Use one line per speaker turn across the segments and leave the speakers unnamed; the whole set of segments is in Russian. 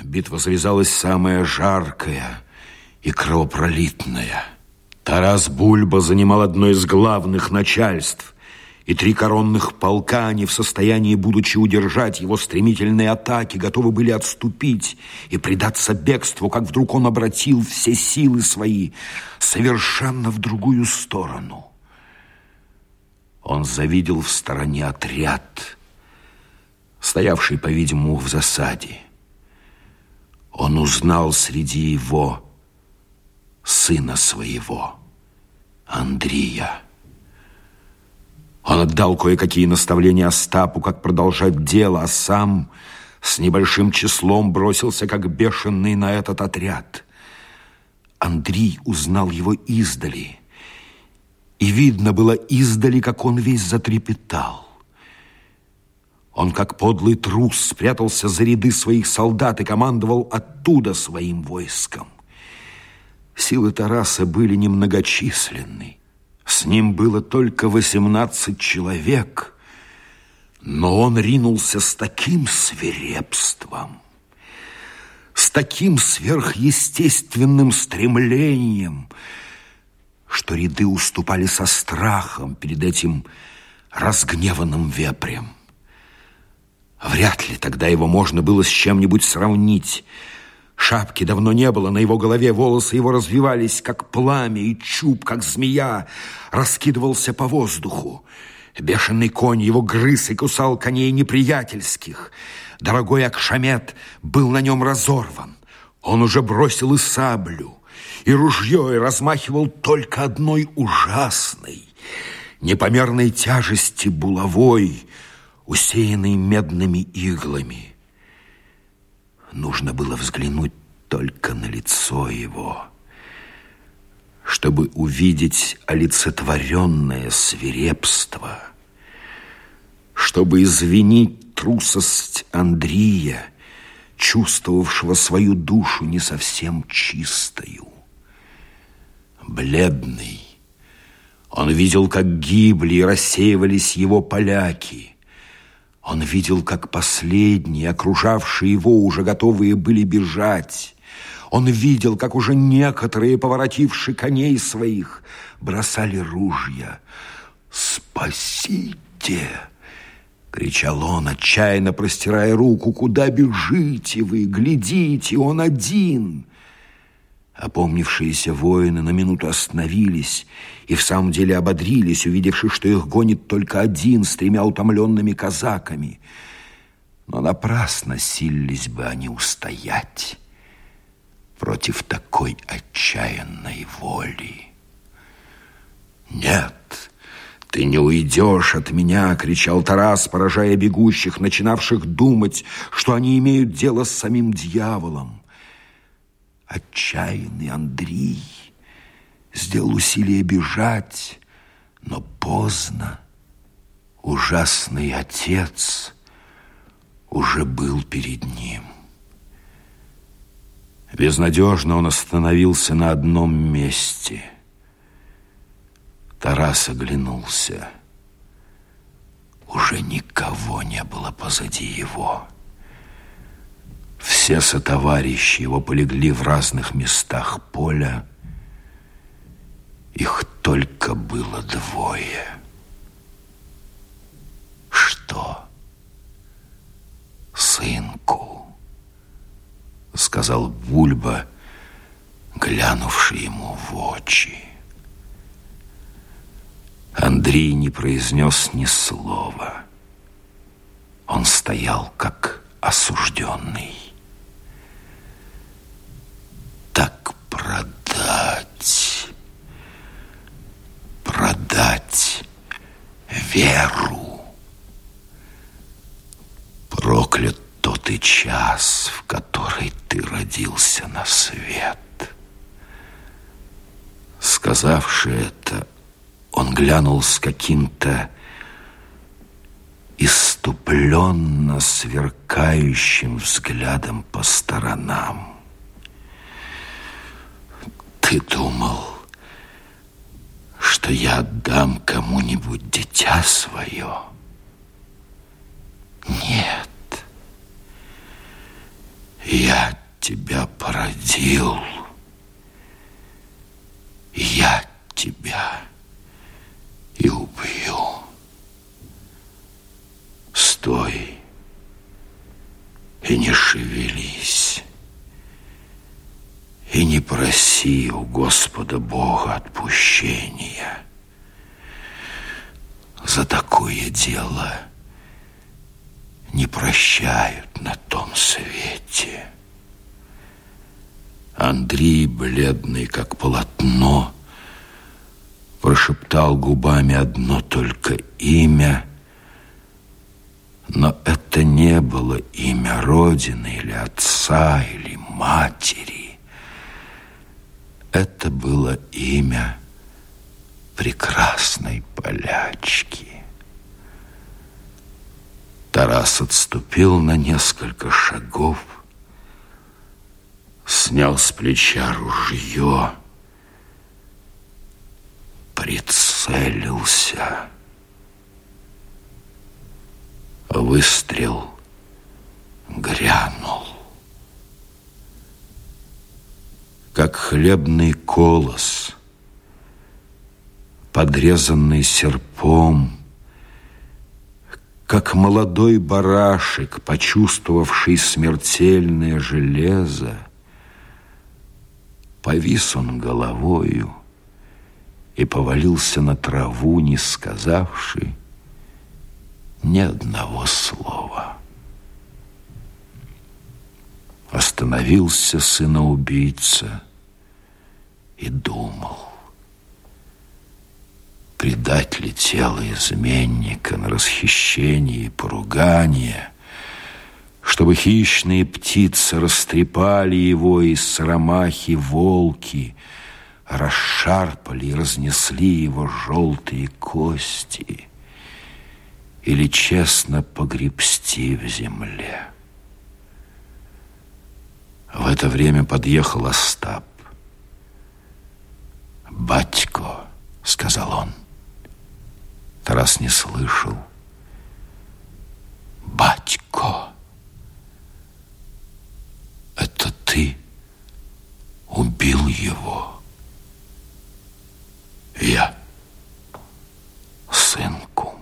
Битва завязалась самая жаркая и кровопролитная. Тарас Бульба занимал одно из главных начальств, и три коронных полка не в состоянии, будучи удержать его стремительные атаки, готовы были отступить и предаться бегству, как вдруг он обратил все силы свои совершенно в другую сторону. Он завидел в стороне отряд, стоявший, по-видимому, в засаде. Он узнал среди его сына своего, Андрея. Он отдал кое-какие наставления Остапу, как продолжать дело, а сам с небольшим числом бросился, как бешеный, на этот отряд. Андрей узнал его издали, и видно было издали, как он весь затрепетал. Он, как подлый трус, спрятался за ряды своих солдат и командовал оттуда своим войском. Силы Тараса были немногочисленны. С ним было только восемнадцать человек, но он ринулся с таким свирепством, с таким сверхъестественным стремлением, что ряды уступали со страхом перед этим разгневанным вепрем. Вряд ли тогда его можно было с чем-нибудь сравнить – Шапки давно не было, на его голове волосы его развивались, как пламя, и чуб, как змея, раскидывался по воздуху. Бешеный конь его грыз и кусал коней неприятельских. Дорогой Акшамет был на нем разорван. Он уже бросил и саблю, и ружье, и размахивал только одной ужасной, непомерной тяжести булавой, усеянной медными иглами. Нужно было взглянуть только на лицо его, чтобы увидеть олицетворенное свирепство, чтобы извинить трусость Андрея, чувствовавшего свою душу не совсем чистою. Бледный, он видел, как гибли и рассеивались его поляки – он видел, как последние, окружавшие его, уже готовые были бежать. Он видел, как уже некоторые, поворотившие коней своих, бросали ружья. «Спасите!» — кричал он, отчаянно простирая руку. «Куда бежите вы? Глядите, он один!» Опомнившиеся воины на минуту остановились и в самом деле ободрились, увидевши, что их гонит только один с тремя утомленными казаками. Но напрасно силились бы они устоять против такой отчаянной воли. «Нет, ты не уйдешь от меня!» — кричал Тарас, поражая бегущих, начинавших думать, что они имеют дело с самим дьяволом. Отчаянный Андрей сделал усилие бежать, но поздно. Ужасный отец уже был перед ним. Безнадежно он остановился на одном месте. Тарас оглянулся. Уже никого не было позади его. Все сотоварищи его полегли в разных местах поля. Их только было двое. Что? Сынку, сказал Бульба, глянувший ему в очи. Андрей не произнес ни слова. Он стоял, как осужденный. продать, продать веру. Проклят тот и час, в который ты родился на свет. Сказавши это, он глянул с каким-то иступленно сверкающим взглядом по сторонам. Ты думал, что я отдам кому-нибудь дитя свое? Нет. Я тебя породил. Я тебя и убью. Стой и не шевелись. И не проси у Господа Бога отпущения. За такое дело не прощают на том свете. Андрей, бледный как полотно, прошептал губами одно только имя, но это не было имя Родины или отца или матери. Это было имя прекрасной полячки. Тарас отступил на несколько шагов, снял с плеча ружье, прицелился. Выстрел грянул. Как хлебный колос, подрезанный серпом, как молодой барашек, почувствовавший смертельное железо, повис он головою и повалился на траву, не сказавший ни одного слова. Остановился сыноубийца и думал предать ли тело изменника на расхищение и поругание, чтобы хищные птицы растрепали его из срамахи волки, расшарпали и разнесли его желтые кости, или честно погребсти в земле. В это время подъехал Остап. «Батько», — сказал он, — Тарас не слышал. «Батько, это ты убил его?» «Я, сынку».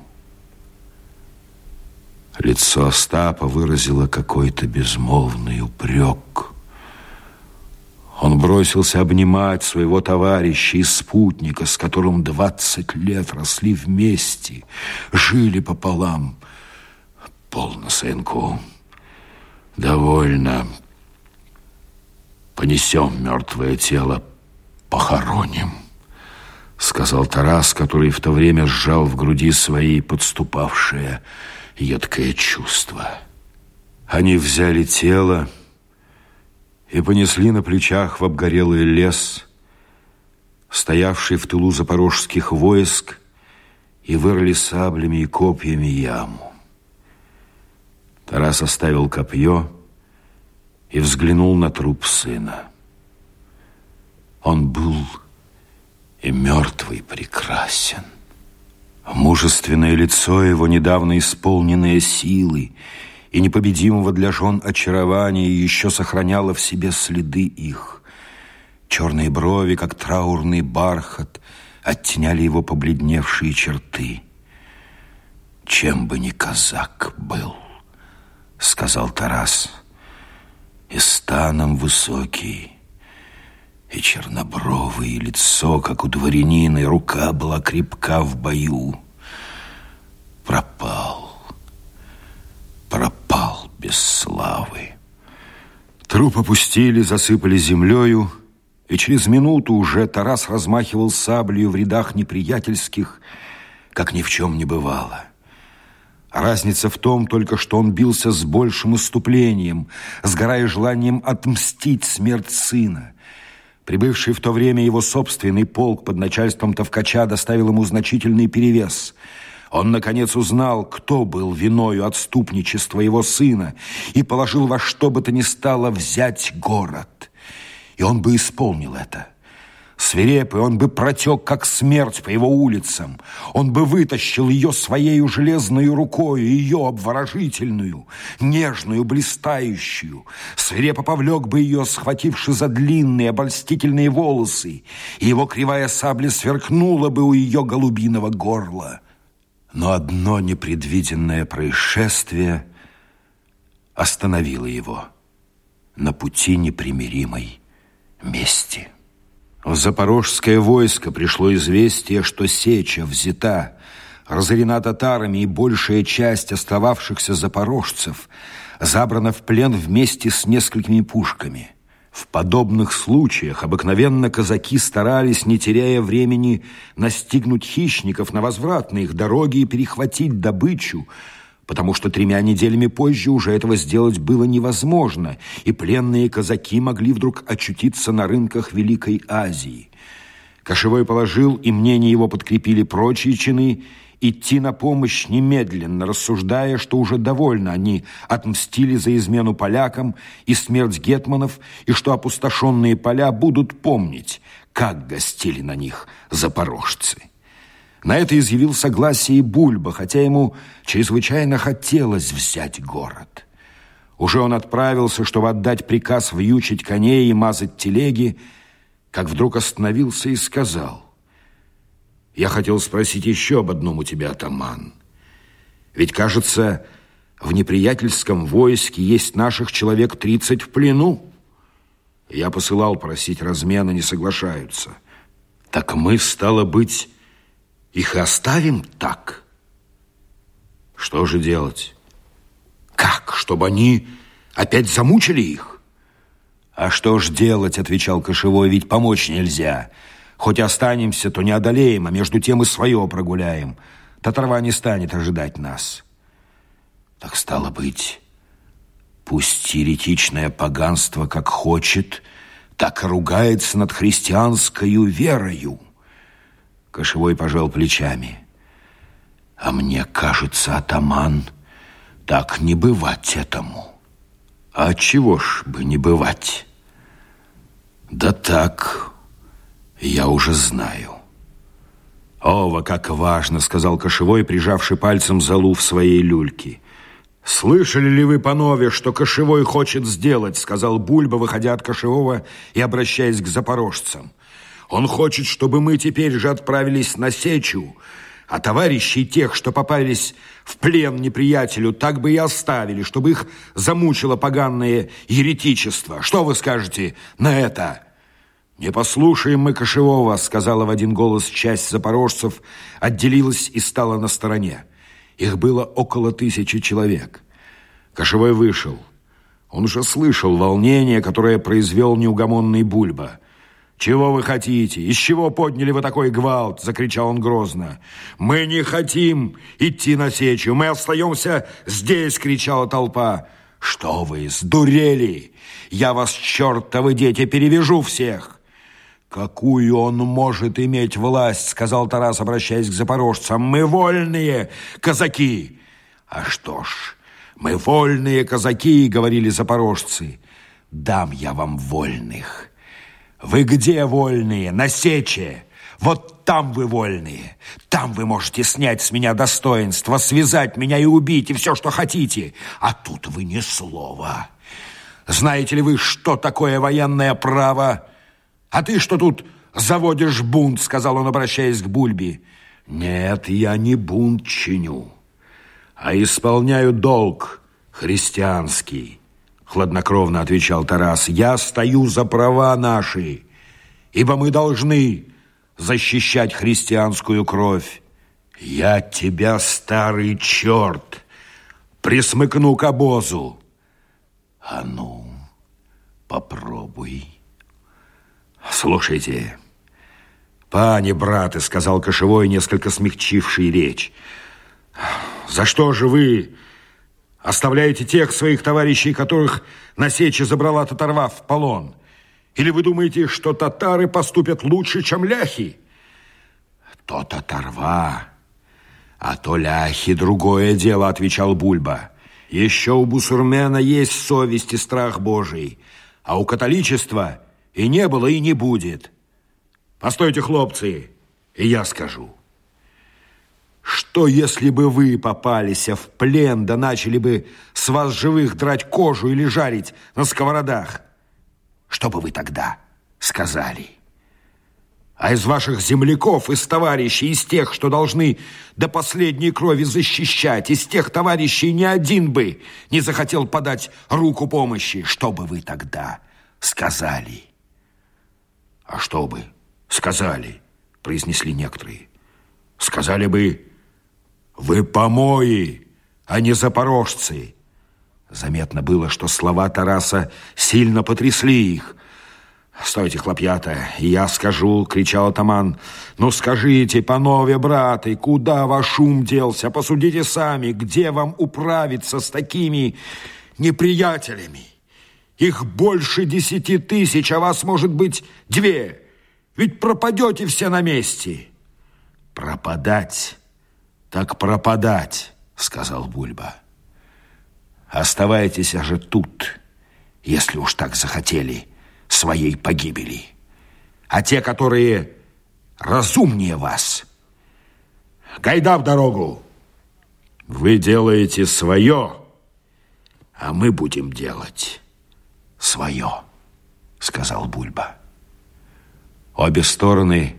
Лицо Остапа выразило какой-то безмолвный упрек. Он бросился обнимать своего товарища и спутника, с которым двадцать лет росли вместе, жили пополам. Полно, сынку, довольно. Понесем мертвое тело, похороним, сказал Тарас, который в то время сжал в груди свои подступавшее едкое чувство. Они взяли тело, и понесли на плечах в обгорелый лес, стоявший в тылу запорожских войск, и вырыли саблями и копьями яму. Тарас оставил копье и взглянул на труп сына. Он был и мертвый прекрасен. Мужественное лицо его, недавно исполненное силы, и непобедимого для жен очарования еще сохраняло в себе следы их. Черные брови, как траурный бархат, оттеняли его побледневшие черты. «Чем бы ни казак был», — сказал Тарас, — «и станом высокий». И чернобровое лицо, как у дворянина, и рука была крепка в бою. Пропал пропал без славы. Труп опустили, засыпали землею, и через минуту уже Тарас размахивал саблею в рядах неприятельских, как ни в чем не бывало. Разница в том только, что он бился с большим иступлением, сгорая желанием отмстить смерть сына. Прибывший в то время его собственный полк под начальством Тавкача доставил ему значительный перевес – он, наконец, узнал, кто был виною отступничества его сына и положил во что бы то ни стало взять город. И он бы исполнил это. Свирепый, он бы протек, как смерть по его улицам. Он бы вытащил ее своей железной рукой, ее обворожительную, нежную, блистающую. Свирепо повлек бы ее, схвативши за длинные обольстительные волосы, и его кривая сабля сверкнула бы у ее голубиного горла. Но одно непредвиденное происшествие остановило его на пути непримиримой мести. В запорожское войско пришло известие, что Сеча взята, разорена татарами, и большая часть остававшихся запорожцев забрана в плен вместе с несколькими пушками. В подобных случаях обыкновенно казаки старались, не теряя времени, настигнуть хищников на возвратной их дороге и перехватить добычу, потому что тремя неделями позже уже этого сделать было невозможно, и пленные казаки могли вдруг очутиться на рынках Великой Азии. Кошевой положил, и мнение его подкрепили прочие чины, идти на помощь немедленно, рассуждая, что уже довольно они отмстили за измену полякам и смерть гетманов, и что опустошенные поля будут помнить, как гостили на них запорожцы. На это изъявил согласие и Бульба, хотя ему чрезвычайно хотелось взять город. Уже он отправился, чтобы отдать приказ вьючить коней и мазать телеги, как вдруг остановился и сказал, «Я хотел спросить еще об одном у тебя, атаман. Ведь, кажется, в неприятельском войске есть наших человек тридцать в плену. Я посылал просить размена, не соглашаются. Так мы, стало быть, их оставим так? Что же делать? Как? Чтобы они опять замучили их? А что ж делать, отвечал Кошевой, ведь помочь нельзя. Хоть останемся, то не одолеем, а между тем и свое прогуляем. Татарва не станет ожидать нас. Так стало быть, пусть еретичное поганство как хочет, так ругается над христианской верою. Кошевой пожал плечами. А мне кажется, атаман, так не бывать этому. А чего ж бы не бывать? Да так, я уже знаю. «Ова, как важно!» — сказал Кошевой, прижавший пальцем залу в своей люльке. «Слышали ли вы, панове, что Кошевой хочет сделать?» — сказал Бульба, выходя от Кошевого и обращаясь к запорожцам. Он хочет, чтобы мы теперь же отправились на сечу, а товарищей тех, что попались в плен неприятелю, так бы и оставили, чтобы их замучило поганное еретичество. Что вы скажете на это?» «Не послушаем мы Кошевого», — сказала в один голос часть запорожцев, отделилась и стала на стороне. Их было около тысячи человек. Кошевой вышел. Он уже слышал волнение, которое произвел неугомонный Бульба. «Чего вы хотите? Из чего подняли вы такой гвалт?» – закричал он грозно. «Мы не хотим идти на сечу, мы остаемся здесь!» – кричала толпа. «Что вы, сдурели? Я вас, чертовы дети, перевяжу всех!» «Какую он может иметь власть?» – сказал Тарас, обращаясь к запорожцам. «Мы вольные казаки!» «А что ж, мы вольные казаки!» – говорили запорожцы. «Дам я вам вольных!» Вы где вольные? На сече. Вот там вы вольные. Там вы можете снять с меня достоинство, связать меня и убить, и все, что хотите. А тут вы ни слова. Знаете ли вы, что такое военное право? А ты что тут заводишь бунт, сказал он, обращаясь к Бульби. Нет, я не бунт чиню, а исполняю долг христианский. Хладнокровно отвечал Тарас. Я стою за права наши, ибо мы должны защищать христианскую кровь. Я тебя, старый черт, присмыкну к обозу. А ну, попробуй. Слушайте, пани, браты, сказал Кошевой, несколько смягчивший речь. За что же вы Оставляете тех своих товарищей, которых на сече забрала татарва в полон? Или вы думаете, что татары поступят лучше, чем ляхи? То татарва, а то ляхи другое дело, отвечал Бульба. Еще у бусурмена есть совесть и страх Божий, а у католичества и не было, и не будет. Постойте, хлопцы, и я скажу. Что, если бы вы попались в плен, да начали бы с вас живых драть кожу или жарить на сковородах? Что бы вы тогда сказали? А из ваших земляков, из товарищей, из тех, что должны до последней крови защищать, из тех товарищей ни один бы не захотел подать руку помощи. Что бы вы тогда сказали? А что бы сказали, произнесли некоторые. Сказали бы, вы помои, а не запорожцы. Заметно было, что слова Тараса сильно потрясли их. «Стойте, хлопьята, я скажу!» — кричал атаман. «Ну скажите, панове, браты, куда ваш ум делся? Посудите сами, где вам управиться с такими неприятелями? Их больше десяти тысяч, а вас, может быть, две. Ведь пропадете все на месте». «Пропадать, так пропадать», — сказал Бульба. «Оставайтесь же тут, если уж так захотели» своей погибели. А те, которые разумнее вас, гайда в дорогу. Вы делаете свое, а мы будем делать свое, сказал Бульба. Обе стороны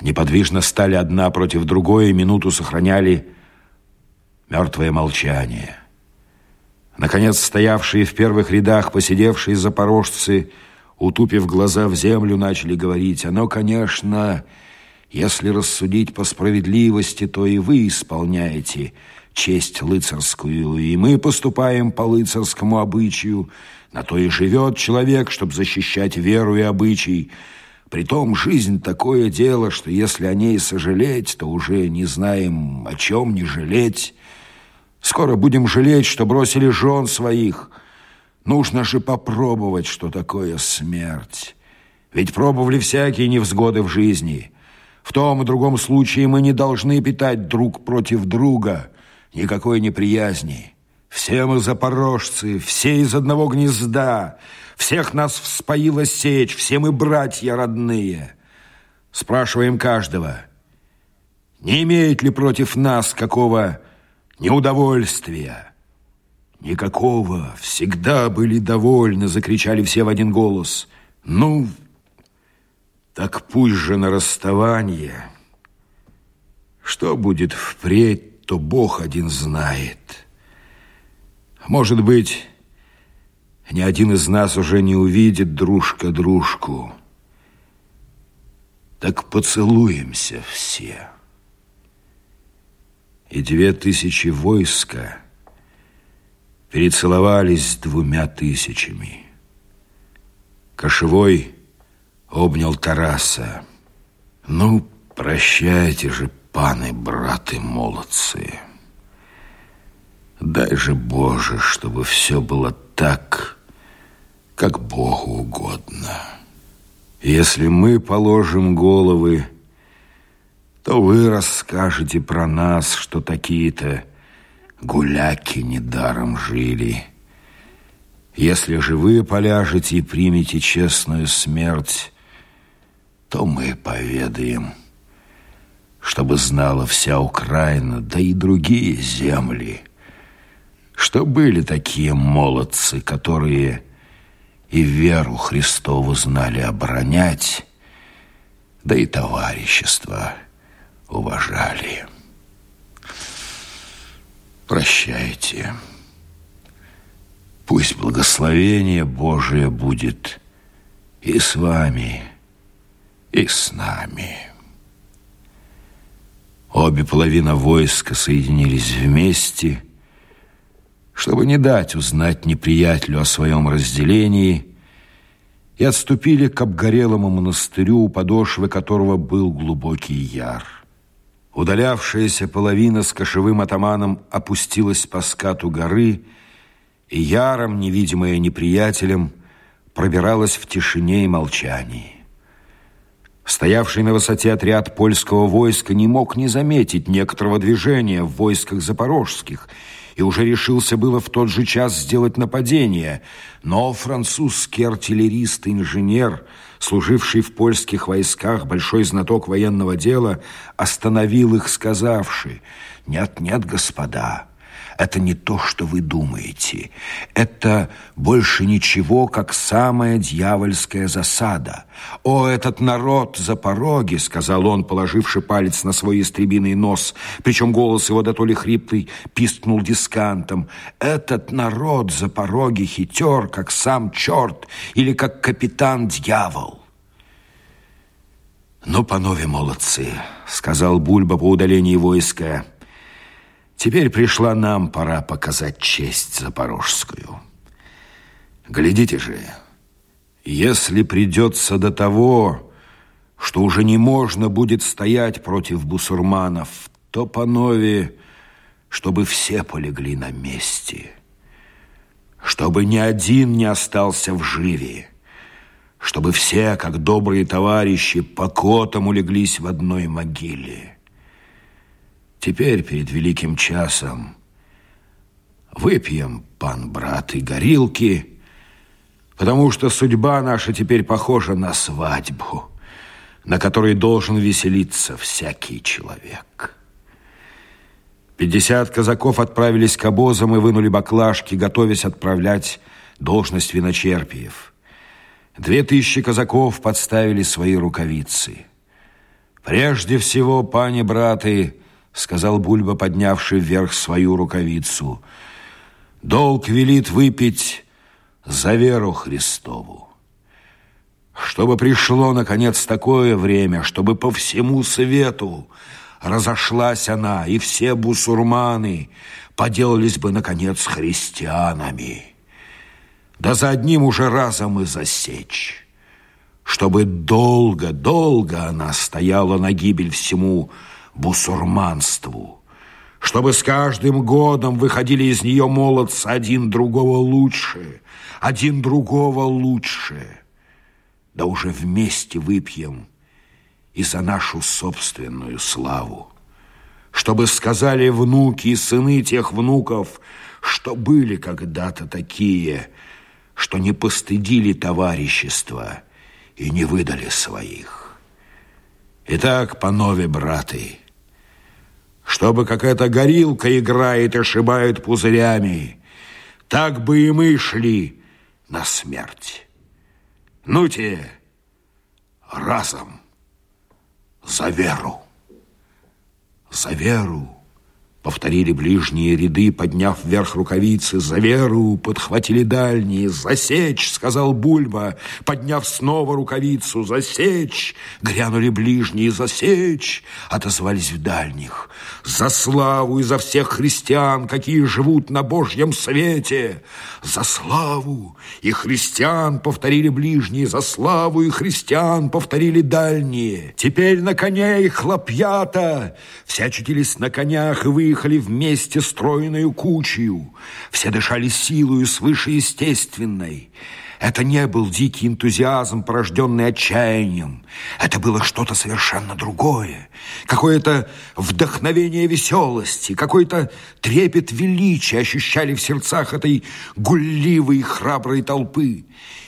неподвижно стали одна против другой и минуту сохраняли мертвое молчание – Наконец, стоявшие в первых рядах, посидевшие запорожцы, утупив глаза в землю, начали говорить, «Оно, конечно, если рассудить по справедливости, то и вы исполняете честь лыцарскую, и мы поступаем по лыцарскому обычаю, на то и живет человек, чтобы защищать веру и обычай». Притом жизнь такое дело, что если о ней сожалеть, то уже не знаем, о чем не жалеть. Скоро будем жалеть, что бросили жен своих. Нужно же попробовать, что такое смерть. Ведь пробовали всякие невзгоды в жизни. В том и другом случае мы не должны питать друг против друга никакой неприязни. Все мы запорожцы, все из одного гнезда. Всех нас вспоила сечь, все мы братья родные. Спрашиваем каждого, не имеет ли против нас какого неудовольствия. Никакого, всегда были довольны, закричали все в один голос. Ну, так пусть же на расставание. Что будет впредь, то Бог один знает. Может быть, ни один из нас уже не увидит дружка дружку. Так поцелуемся все и две тысячи войска перецеловались с двумя тысячами. Кошевой обнял Тараса. «Ну, прощайте же, паны, браты, молодцы. Дай же, Боже, чтобы все было так, как Богу угодно. Если мы положим головы то вы расскажете про нас, что такие-то гуляки недаром жили. Если же вы поляжете и примете честную смерть, то мы поведаем, чтобы знала вся Украина, да и другие земли, что были такие молодцы, которые и веру Христову знали оборонять, да и товарищество – уважали. Прощайте. Пусть благословение Божие будет и с вами, и с нами. Обе половины войска соединились вместе, чтобы не дать узнать неприятелю о своем разделении и отступили к обгорелому монастырю, у подошвы которого был глубокий яр. Удалявшаяся половина с кошевым атаманом опустилась по скату горы, и яром, невидимая неприятелем, пробиралась в тишине и молчании. Стоявший на высоте отряд польского войска не мог не заметить некоторого движения в войсках запорожских и уже решился было в тот же час сделать нападение, но французский артиллерист и инженер, служивший в польских войсках большой знаток военного дела, остановил их, сказавши «Нет-нет, господа». Это не то, что вы думаете. Это больше ничего, как самая дьявольская засада. «О, этот народ за пороги!» — сказал он, положивший палец на свой истребиный нос, причем голос его, да то ли хриплый, пискнул дискантом. «Этот народ за пороги хитер, как сам черт или как капитан-дьявол!» «Ну, панове молодцы!» — сказал Бульба по удалении войска — Теперь пришла нам пора показать честь запорожскую. Глядите же, если придется до того, что уже не можно будет стоять против бусурманов, то по нове, чтобы все полегли на месте, чтобы ни один не остался в живе, чтобы все, как добрые товарищи, покотом улеглись в одной могиле. Теперь, перед великим часом, выпьем, пан брат, и горилки, потому что судьба наша теперь похожа на свадьбу, на которой должен веселиться всякий человек. Пятьдесят казаков отправились к обозам и вынули баклажки, готовясь отправлять должность виночерпиев. Две тысячи казаков подставили свои рукавицы. Прежде всего, пани браты, сказал Бульба, поднявший вверх свою рукавицу. Долг велит выпить за веру Христову. Чтобы пришло, наконец, такое время, чтобы по всему свету разошлась она, и все бусурманы поделались бы, наконец, христианами. Да за одним уже разом и засечь, чтобы долго-долго она стояла на гибель всему бусурманству, чтобы с каждым годом выходили из нее молодцы один другого лучше, один другого лучше. Да уже вместе выпьем и за нашу собственную славу, чтобы сказали внуки и сыны тех внуков, что были когда-то такие, что не постыдили товарищества и не выдали своих. Итак, панове браты, чтобы как эта горилка играет и шибает пузырями. Так бы и мы шли на смерть. Ну те, разом, за веру, за веру. Повторили ближние ряды, подняв вверх рукавицы. «За веру!» подхватили дальние. «Засечь!» — сказал Бульба, подняв снова рукавицу. «Засечь!» — грянули ближние. «Засечь!» — отозвались в дальних. «За славу и за всех христиан, какие живут на Божьем свете!» «За славу и христиан!» — повторили ближние. «За славу и христиан!» — повторили дальние. «Теперь на коне и хлопьята!» Все очутились на конях и выехали выехали вместе стройную кучью. Все дышали силою свышеестественной. Это не был дикий энтузиазм, порожденный отчаянием. Это было что-то совершенно другое. Какое-то вдохновение веселости, какой-то трепет величия ощущали в сердцах этой гулливой храброй толпы.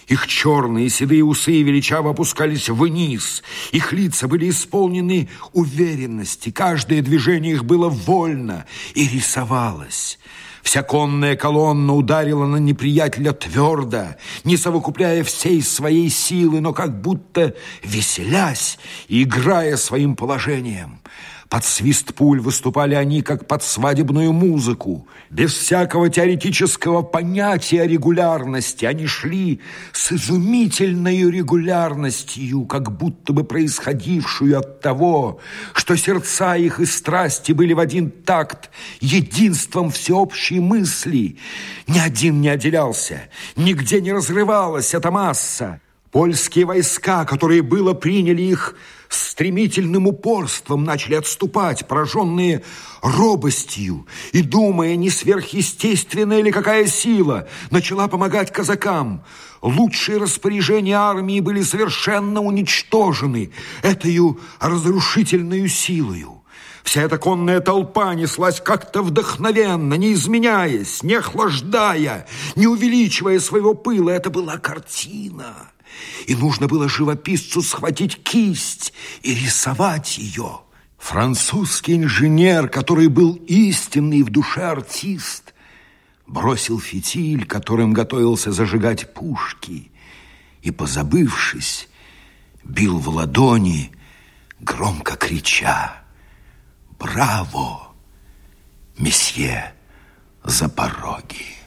Их черные седые усы величаво опускались вниз. Их лица были исполнены уверенности. Каждое движение их было вольно и рисовалось. Вся конная колонна ударила на неприятеля твердо, не совокупляя всей своей силы, но как будто веселясь и играя своим положением. Под свист пуль выступали они, как под свадебную музыку. Без всякого теоретического понятия регулярности они шли с изумительной регулярностью, как будто бы происходившую от того, что сердца их и страсти были в один такт единством всеобщей мысли. Ни один не отделялся, нигде не разрывалась эта масса. Польские войска, которые было приняли их стремительным упорством, начали отступать, пораженные робостью, и, думая, не сверхъестественная ли какая сила, начала помогать казакам. Лучшие распоряжения армии были совершенно уничтожены этой разрушительной силою. Вся эта конная толпа неслась как-то вдохновенно, не изменяясь, не охлаждая, не увеличивая своего пыла. Это была картина. И нужно было живописцу схватить кисть и рисовать ее. Французский инженер, который был истинный в душе артист, бросил фитиль, которым готовился зажигать пушки, и, позабывшись, бил в ладони, громко крича «Браво, месье Запороги!»